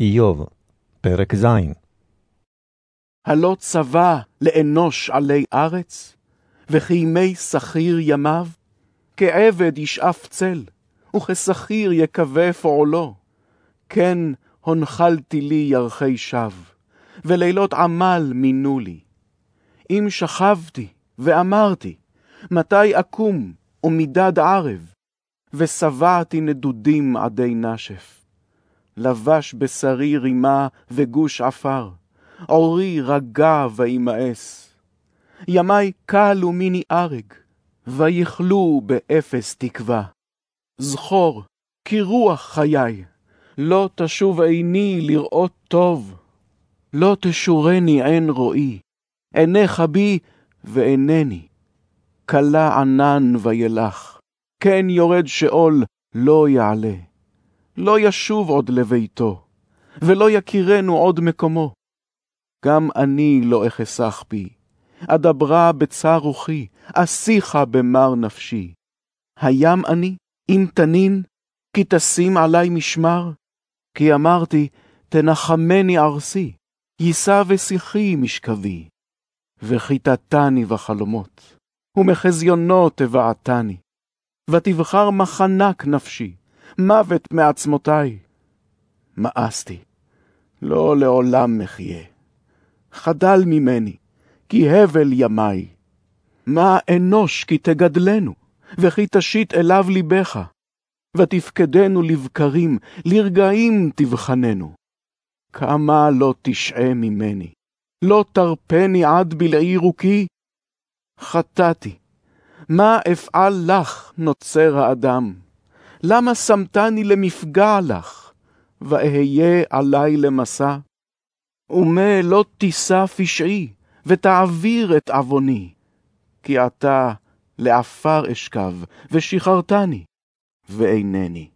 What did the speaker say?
איוב, פרק ז. הלא צבא לאנוש עלי ארץ, וכימי שכיר ימיו, כעבד ישאף צל, וכשכיר יקווה פועלו. כן הונחלתי לי ירחי שווא, ולילות עמל מינו לי. אם שכבתי ואמרתי, מתי אקום ומידד ערב, ושבעתי נדודים עדי נשף. לבש בשרי רימה וגוש עפר, עורי רגע וימאס. ימי קל ומיני ארג, ויכלו באפס תקווה. זכור, כי רוח חיי, לא תשוב עיני לראות טוב. לא תשורני עין רואי, עיניך בי ואינני. כלה ענן וילך, כן יורד שאול לא יעלה. לא ישוב עוד לביתו, ולא יכירנו עוד מקומו. גם אני לא אחסך בי, אדברה בצר רוחי, אשיך במר נפשי. הים אני, אם תנין, כי תשים עלי משמר? כי אמרתי, תנחמני ארסי, יישא ושיחי משכבי. וכיתתני בחלומות, ומחזיונות תבעתני. ותבחר מחנק נפשי, מוות מעצמותי. מאסתי, לא לעולם מחיה. חדל ממני, כי הבל ימי. מה אנוש כי תגדלנו, וכי תשית אליו ליבך. ותפקדנו לבקרים, לרגעים תבחננו. כמה לא תשעה ממני, לא תרפני עד בלעי רוקי. חטאתי, מה אפעל לך, נוצר האדם? למה שמתני למפגע לך, ואהיה עלי למסע? ומה לא תישא פשעי, ותעביר את עווני, כי אתה לעפר אשכב, ושחררתני, ואינני.